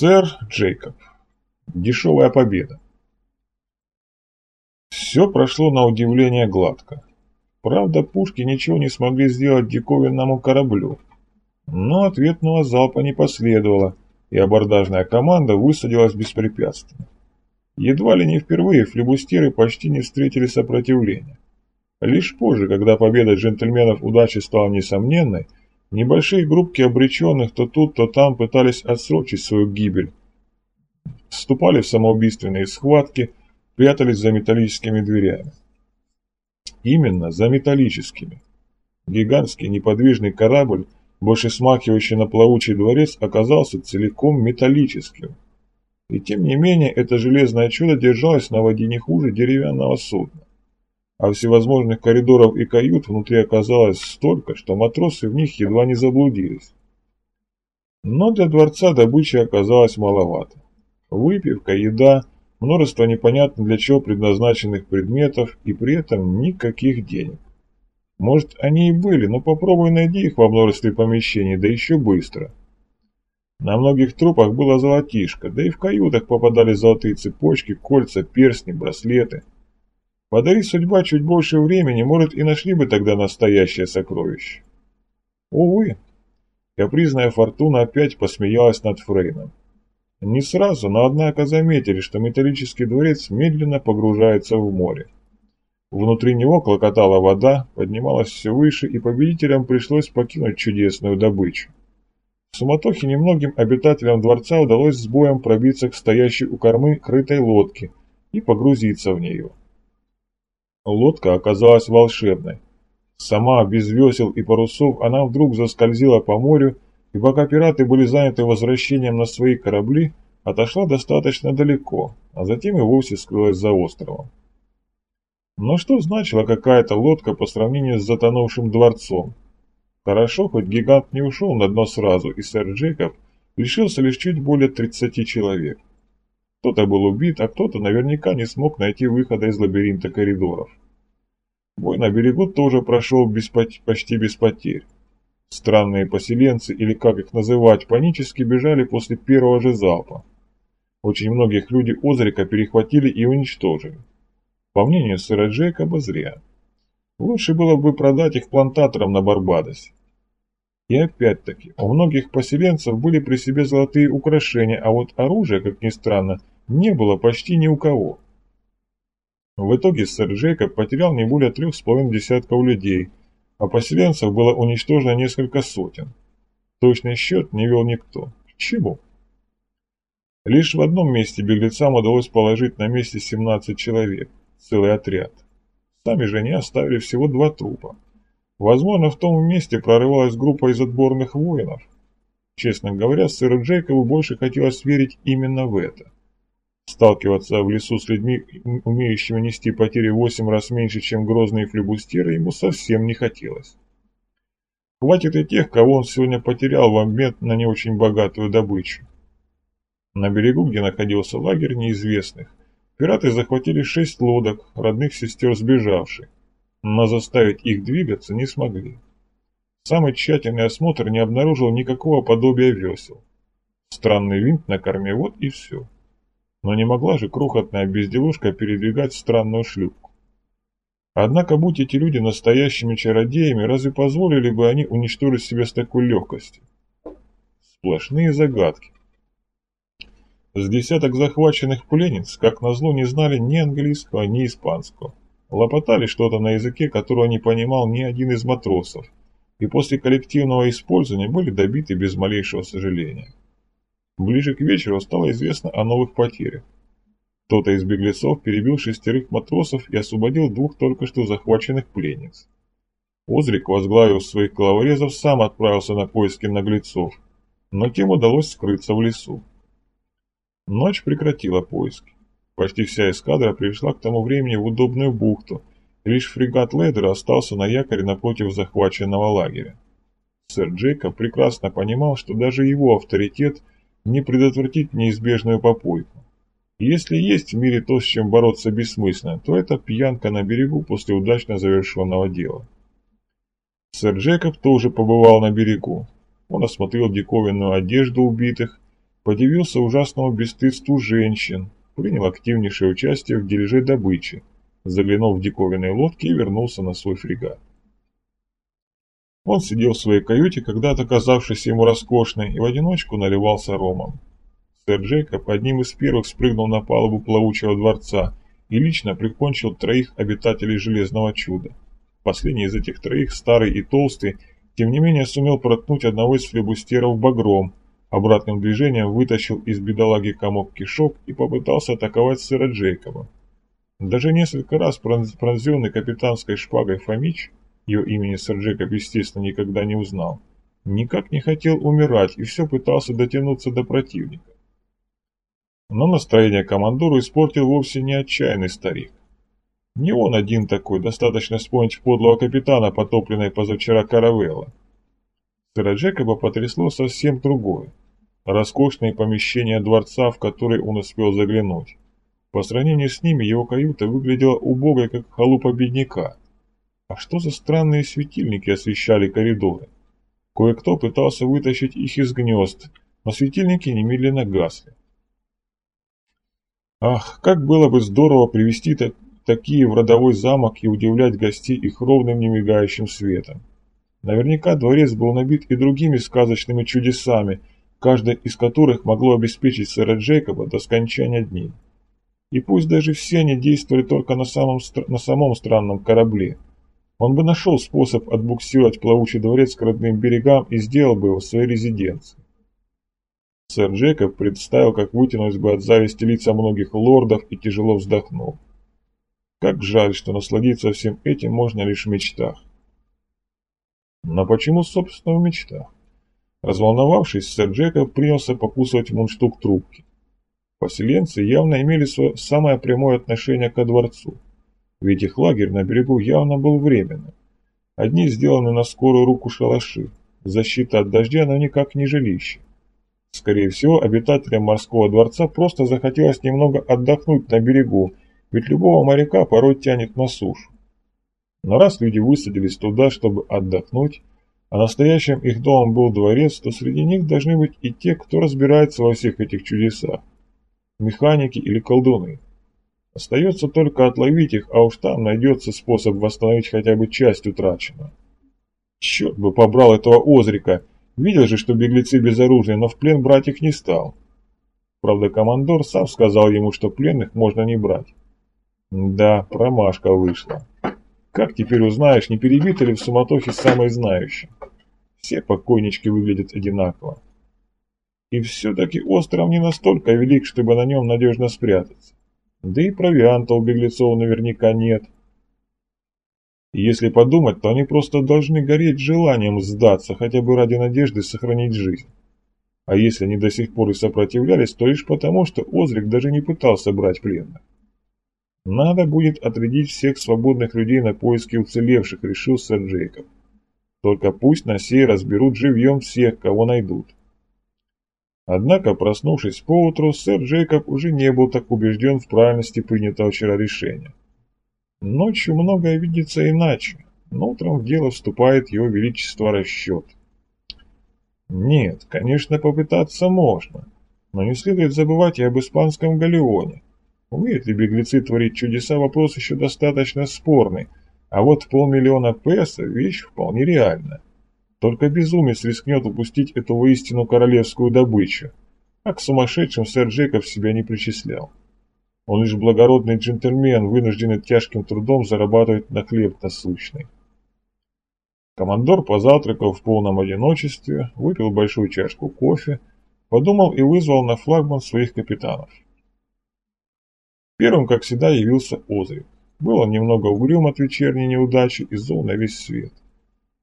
Сэр Джейкоб. Дешевая победа. Все прошло на удивление гладко. Правда, пушки ничего не смогли сделать диковинному кораблю. Но ответного залпа не последовало, и абордажная команда высадилась беспрепятственно. Едва ли не впервые флебустеры почти не встретили сопротивления. Лишь позже, когда победа джентльменов удачи стала несомненной, небольшие группки обреченных то тут, то там пытались отсрочить свою гибель. Вступали в самоубийственные схватки, прятались за металлическими дверями. Именно за металлическими. Гигантский неподвижный корабль, больше смахивающий на плавучий дворец, оказался целиком металлическим. И тем не менее, это железное чудо держалось на воде не хуже деревянного судна а всевозможных коридоров и кают внутри оказалось столько, что матросы в них едва не заблудились. Но для дворца добычи оказалось маловато. Выпивка, еда, множество непонятно для чего предназначенных предметов и при этом никаких денег. Может, они и были, но попробуй найди их во множестве помещений, да еще быстро. На многих трупах было золотишко, да и в каютах попадали золотые цепочки, кольца, перстни, браслеты – Подари судьба чуть больше времени, может, и нашли бы тогда настоящее сокровище. Увы, капризная фортуна опять посмеялась над Фрейном. Не сразу, но однако заметили, что металлический дворец медленно погружается в море. Внутри него клокотала вода, поднималась все выше, и победителям пришлось покинуть чудесную добычу. В суматохе немногим обитателям дворца удалось с боем пробиться к стоящей у кормы крытой лодке и погрузиться в нее. Лодка оказалась волшебной. Сама, без весел и парусов, она вдруг заскользила по морю, и пока пираты были заняты возвращением на свои корабли, отошла достаточно далеко, а затем и вовсе скрылась за островом. Но что значила какая-то лодка по сравнению с затонувшим дворцом? Хорошо, хоть гигант не ушел на дно сразу, и сэр Джейкоб лишился лишь чуть более 30 человек. Кто-то был убит, а кто-то наверняка не смог найти выхода из лабиринта коридоров. Бой на берегу тоже прошел без, почти без потерь. Странные поселенцы, или как их называть, панически бежали после первого же залпа. Очень многих люди Озрика перехватили и уничтожили. По мнению сэра Джейкоба, зря. Лучше было бы продать их плантаторам на Барбадосе. И опять-таки, у многих поселенцев были при себе золотые украшения, а вот оружия, как ни странно, не было почти ни у кого. В итоге сэр Джейкоб потерял не более трех с половиной десятков людей, а поселенцев было уничтожено несколько сотен. Точный счет не вел никто. К чему? Лишь в одном месте беглецам удалось положить на месте 17 человек, целый отряд. Сами же они оставили всего два трупа. Возможно, в том месте прорывалась группа из отборных воинов. Честно говоря, сэру Джейкобу больше хотелось верить именно в это. Сталкиваться в лесу с людьми, умеющими нести потери восемь раз меньше, чем грозные флебустеры, ему совсем не хотелось. Хватит и тех, кого он сегодня потерял в обмен на не очень богатую добычу. На берегу, где находился лагерь неизвестных, пираты захватили шесть лодок, родных сестер сбежавших но заставить их двигаться не смогли. Самый тщательный осмотр не обнаружил никакого подобия весел. Странный винт на корме, вот и все. Но не могла же крохотная безделушка передвигать странную шлюпку. Однако, будь эти люди настоящими чародеями, разве позволили бы они уничтожить себя с такой легкостью? Сплошные загадки. С десяток захваченных пленниц, как назло, не знали ни английского, ни испанского. Лопотали что-то на языке, которого не понимал ни один из матросов, и после коллективного использования были добиты без малейшего сожаления. Ближе к вечеру стало известно о новых потерях. Кто-то из беглецов перебил шестерых матросов и освободил двух только что захваченных пленниц. Озрик, возглавив своих головорезов, сам отправился на поиски наглецов, но тем удалось скрыться в лесу. Ночь прекратила поиски. Почти вся эскадра пришла к тому времени в удобную бухту, лишь фрегат Лейдер остался на якоре напротив захваченного лагеря. Сэр Джейкоб прекрасно понимал, что даже его авторитет не предотвратит неизбежную попойку. если есть в мире то, с чем бороться бессмысленно, то это пьянка на берегу после удачно завершенного дела. Сэр Джейкоб тоже побывал на берегу. Он осмотрел диковинную одежду убитых, подивился ужасному бесстыдству женщин, принял активнейшее участие в дележе добычи, заглянул в диковинные лодки и вернулся на свой фрегат. Он сидел в своей каюте, когда-то казавшейся ему роскошной, и в одиночку наливался ромом. Сэр Джейкоб одним из первых спрыгнул на палубу плавучего дворца и лично прикончил троих обитателей Железного Чуда. Последний из этих троих, старый и толстый, тем не менее сумел проткнуть одного из флебустеров багром, обратным движением вытащил из бедолаги комок кишок и попытался атаковать сэра Джейкоба. Даже несколько раз пронзенный капитанской шпагой Фомич, ее имени сэр Джейкоб, естественно, никогда не узнал, никак не хотел умирать и все пытался дотянуться до противника. Но настроение командору испортил вовсе не отчаянный старик. Не он один такой, достаточно вспомнить подлого капитана, потопленной позавчера каравелла. Сэра Джекоба потрясло совсем другое. Роскошные помещения дворца, в которые он успел заглянуть. По сравнению с ними его каюта выглядела убогой, как халупа бедняка. А что за странные светильники освещали коридоры? Кое-кто пытался вытащить их из гнезд, но светильники немедленно гасли. Ах, как было бы здорово привести так, такие в родовой замок и удивлять гостей их ровным немигающим светом. Наверняка дворец был набит и другими сказочными чудесами, каждое из которых могло обеспечить сэра Джейкоба до скончания дней. И пусть даже все они действовали только на самом, на самом странном корабле, он бы нашел способ отбуксировать плавучий дворец к родным берегам и сделал бы его своей резиденцией. Сэр Джекоб представил, как вытянулись бы от зависти лица многих лордов и тяжело вздохнул. Как жаль, что насладиться всем этим можно лишь в мечтах. Но почему, собственно, в мечтах? Разволновавшись, сэр Джекоб принялся покусывать мундштук трубки. Поселенцы явно имели свое самое прямое отношение ко дворцу, ведь их лагерь на берегу явно был временным. Одни сделаны на скорую руку шалаши, защита от дождя, но никак не жилище. Скорее всего, обитателям морского дворца просто захотелось немного отдохнуть на берегу, ведь любого моряка порой тянет на сушу. Но раз люди высадились туда, чтобы отдохнуть, а настоящим их домом был дворец, то среди них должны быть и те, кто разбирается во всех этих чудесах. Механики или колдуны. Остается только отловить их, а уж там найдется способ восстановить хотя бы часть утраченного. Черт бы побрал этого Озрика! Видел же, что беглецы безоружны, но в плен брать их не стал. Правда, командор сам сказал ему, что пленных можно не брать. Да, промашка вышла. Как теперь узнаешь, не перебиты ли в суматохе самые знающие? Все покойнички выглядят одинаково. И все-таки остров не настолько велик, чтобы на нем надежно спрятаться. Да и провианта у беглецов наверняка нет. Если подумать, то они просто должны гореть желанием сдаться, хотя бы ради надежды сохранить жизнь. А если они до сих пор и сопротивлялись, то лишь потому, что Озрик даже не пытался брать пленных. Надо будет отрядить всех свободных людей на поиски уцелевших, решил сэр Джейкоб. Только пусть на сей разберут живьем всех, кого найдут. Однако, проснувшись поутру, сэр Джейкоб уже не был так убежден в правильности принятого вчера решения. Ночью многое видится иначе, но утром в дело вступает его величество расчет. Нет, конечно, попытаться можно, но не следует забывать и об испанском галеоне. Умеют ли беглецы творить чудеса, вопрос еще достаточно спорный, а вот полмиллиона песо – вещь вполне реальная. Только безумец рискнет упустить эту воистину королевскую добычу, а к сумасшедшим сэр Джейкоб себя не причислял. Он лишь благородный джентльмен, вынужденный тяжким трудом зарабатывать на хлеб насущный. Командор позавтракал в полном одиночестве, выпил большую чашку кофе, подумал и вызвал на флагман своих капитанов. Первым, как всегда, явился Озрик. Был он немного угрюм от вечерней неудачи и зол на весь свет.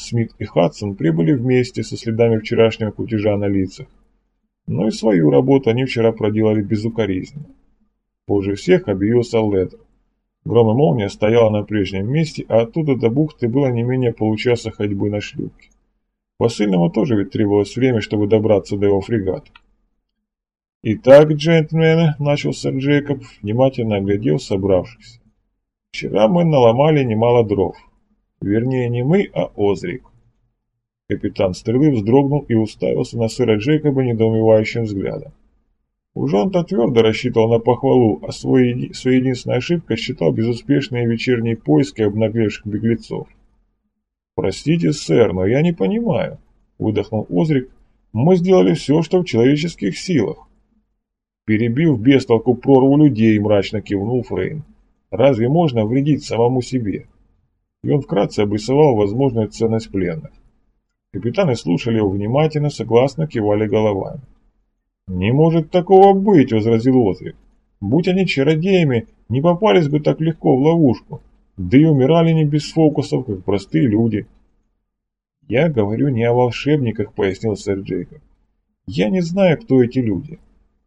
Смит и Хадсон прибыли вместе со следами вчерашнего кутежа на лицах. Но и свою работу они вчера проделали безукоризненно. Позже всех объявился Ледер. Гром и молния стояла на прежнем месте, а оттуда до бухты было не менее получаса ходьбы на шлюпке. Посыльному тоже ведь требовалось время, чтобы добраться до его фрегата. «Итак, джентльмены», — начал сэр Джейкоб, внимательно оглядел собравшихся. «Вчера мы наломали немало дров. Вернее, не мы, а Озрик». Капитан Стрелы вздрогнул и уставился на сэра Джейкоба недоумевающим взглядом. Уж он-то твердо рассчитывал на похвалу, а своей, своей единственной считал безуспешные вечерние поиски обнаглевших беглецов. «Простите, сэр, но я не понимаю», — выдохнул Озрик. «Мы сделали все, что в человеческих силах». Перебив бестолку прорву людей, мрачно кивнул Фрейн. «Разве можно вредить самому себе?» И он вкратце обрисовал возможную ценность пленных. Капитаны слушали его внимательно, согласно кивали головами. «Не может такого быть», — возразил Озрик. «Будь они чародеями, не попались бы так легко в ловушку, да и умирали не без фокусов, как простые люди». «Я говорю не о волшебниках», — пояснил сэр Джейкоб. «Я не знаю, кто эти люди.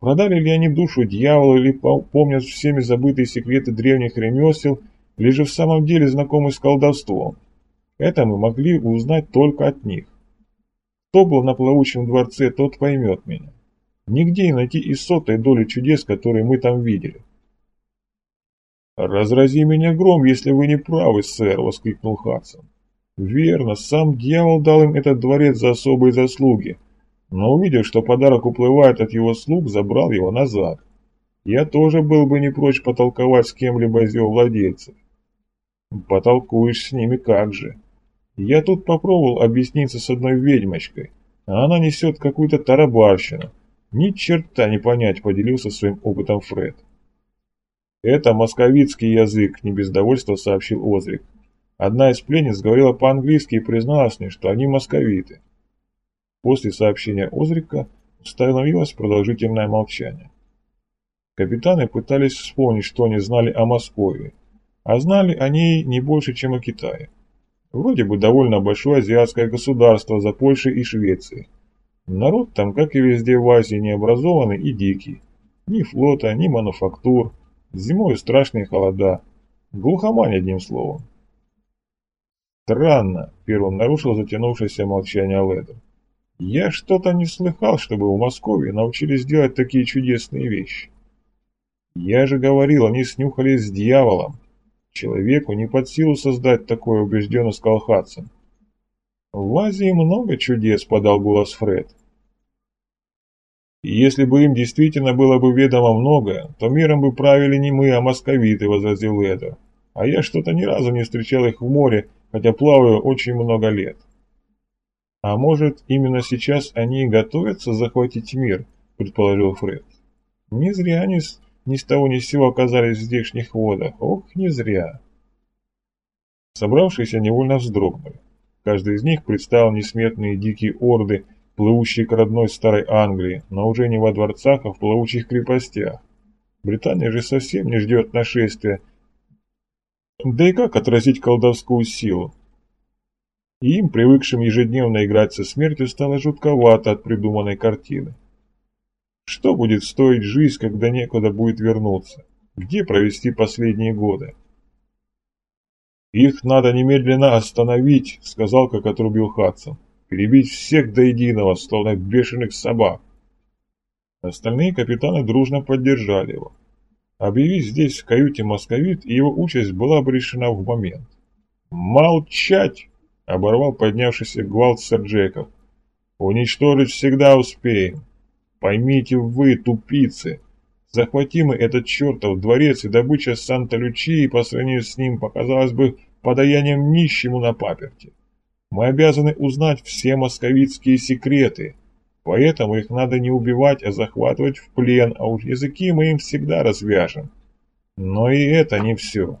Продали ли они душу дьяволу или помнят всеми забытые секреты древних ремесел, или же в самом деле знакомы с колдовством. Это мы могли узнать только от них. Кто был на плавучем дворце, тот поймет меня. Нигде не найти и сотой доли чудес, которые мы там видели. «Разрази меня гром, если вы не правы, сэр!» — воскликнул Хадсон. «Верно, сам дьявол дал им этот дворец за особые заслуги, но увидев, что подарок уплывает от его слуг, забрал его назад. Я тоже был бы не прочь потолковать с кем-либо из его владельцев». «Потолкуешь с ними как же!» «Я тут попробовал объясниться с одной ведьмочкой, а она несет какую-то тарабарщину. Ни черта не понять, поделился своим опытом Фред. Это московицкий язык, не без довольства сообщил Озрик. Одна из пленниц говорила по-английски и призналась мне, что они московиты. После сообщения Озрика установилось продолжительное молчание. Капитаны пытались вспомнить, что они знали о Москве, а знали они не больше, чем о Китае. Вроде бы довольно большое азиатское государство за Польшей и Швецией. Народ там, как и везде в Азии, необразованный и дикий. Ни флота, ни мануфактур. Зимой страшные холода. Глухомань, одним словом. Странно, первым нарушил затянувшееся молчание Ледер. Я что-то не слыхал, чтобы в Москве научились делать такие чудесные вещи. Я же говорил, они снюхались с дьяволом. Человеку не под силу создать такое, убежденно сказал Хадсон. В Азии много чудес, подал голос Фред. Если бы им действительно было бы ведомо многое, то миром бы правили не мы, а московиты, возразил Эдо. А я что-то ни разу не встречал их в море, хотя плаваю очень много лет. А может, именно сейчас они и готовятся захватить мир, предположил Фред. Не зря они ни с того ни с сего оказались в здешних водах. Ох, не зря. Собравшиеся невольно вздрогнули. Каждый из них представил несметные дикие орды, плывущие к родной старой Англии, но уже не во дворцах, а в плавучих крепостях. Британия же совсем не ждет нашествия. Да и как отразить колдовскую силу? И им, привыкшим ежедневно играть со смертью, стало жутковато от придуманной картины. Что будет стоить жизнь, когда некуда будет вернуться? Где провести последние годы? «Их надо немедленно остановить», — сказал, как отрубил Хадсон перебить всех до единого, словно бешеных собак. Остальные капитаны дружно поддержали его. Объявить здесь в каюте московит, и его участь была бы в момент. «Молчать!» — оборвал поднявшийся гвалт сэр Джеков. «Уничтожить всегда успеем. Поймите вы, тупицы, захватимый этот чертов дворец и добыча Санта-Лючии по сравнению с ним показалось бы подаянием нищему на паперти. Мы обязаны узнать все московитские секреты, поэтому их надо не убивать, а захватывать в плен, а уж языки мы им всегда развяжем. Но и это не все.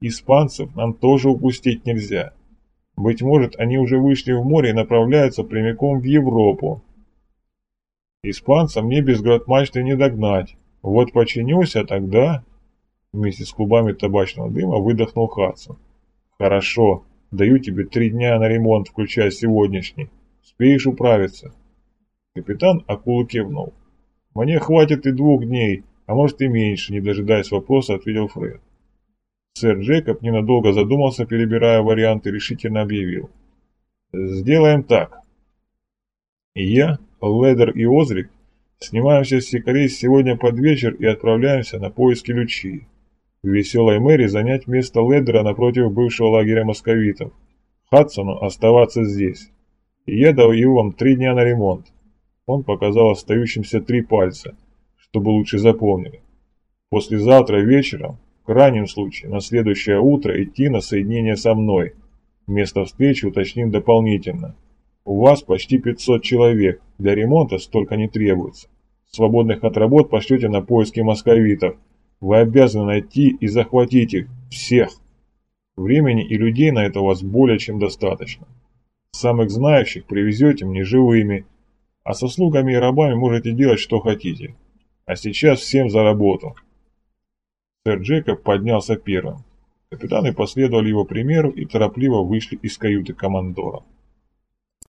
Испанцев нам тоже упустить нельзя. Быть может, они уже вышли в море и направляются прямиком в Европу. Испанцам мне без градмачты не догнать. Вот починюсь, а тогда... Вместе с клубами табачного дыма выдохнул Хадсон. Хорошо, Даю тебе три дня на ремонт, включая сегодняшний. Успеешь управиться?» Капитан акулы кивнул. «Мне хватит и двух дней, а может и меньше», не дожидаясь вопроса, ответил Фред. Сэр Джейкоб ненадолго задумался, перебирая варианты, решительно объявил. «Сделаем так. Я, Ледер и Озрик снимаемся с Сикарей сегодня под вечер и отправляемся на поиски Лючи в веселой мэри занять место Ледера напротив бывшего лагеря московитов. Хадсону оставаться здесь. И я даю вам три дня на ремонт. Он показал остающимся три пальца, чтобы лучше запомнили. Послезавтра вечером, в крайнем случае, на следующее утро идти на соединение со мной. Место встречи уточним дополнительно. У вас почти 500 человек, для ремонта столько не требуется. Свободных от работ пошлете на поиски московитов. Вы обязаны найти и захватить их, всех. Времени и людей на это у вас более чем достаточно. Самых знающих привезете мне живыми, а со слугами и рабами можете делать, что хотите. А сейчас всем за работу. Сэр Джекоб поднялся первым. Капитаны последовали его примеру и торопливо вышли из каюты командора.